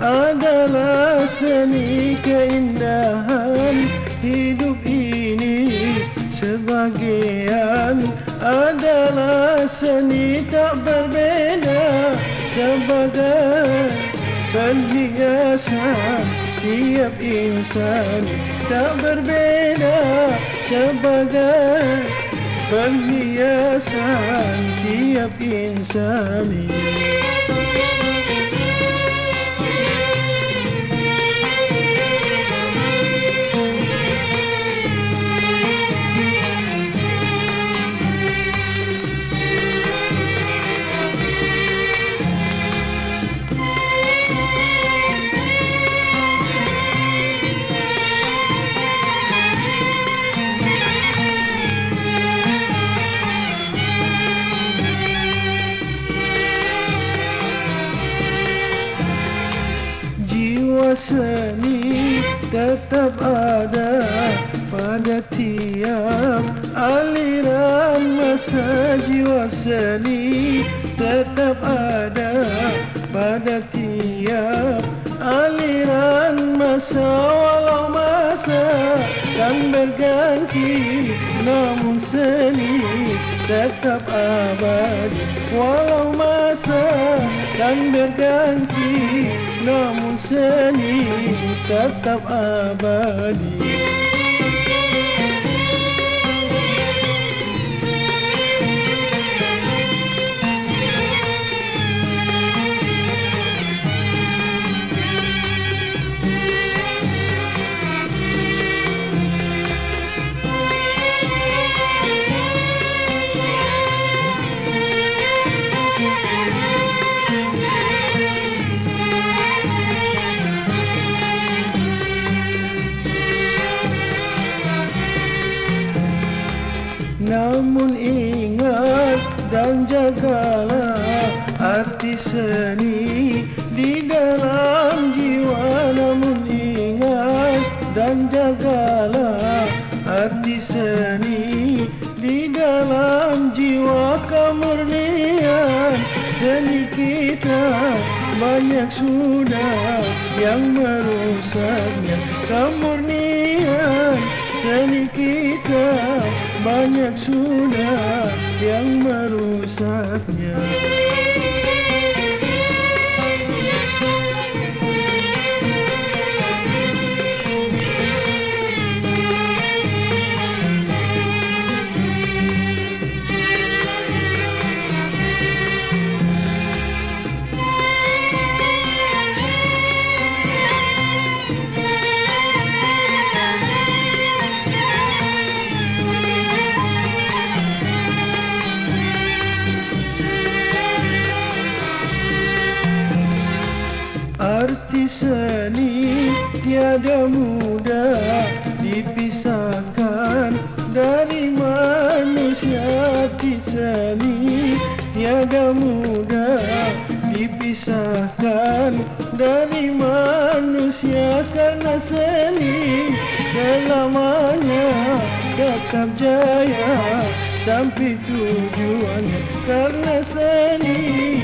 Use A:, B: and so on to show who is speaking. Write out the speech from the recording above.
A: adalah seni keindahan hidup ini Sebagian adalah seni tak berbeza Sebagai perhiasan tiap insan tak berbeza Sebagai perhiasan tiap insan Jiwa seni tetap ada pada tiap aliran masa Jiwa seni tetap ada pada tiap aliran masa Walau masa kan berganti namun seni tetap abadi Walau masa kan berganti namun seni tetap abadi Namun ingat dan jagalah arti seni di dalam jiwa. Namun ingat dan jagalah arti seni di dalam jiwa. Kemurnian Seni kita banyak sudah yang merusaknya. Kemurnian seni kita banyak sudah yang merusaknya seni tiada mudah dipisahkan dari manusia Arti seni tiada mudah dipisahkan dari manusia Karena seni selamanya tetap jaya sampai tujuannya Karena seni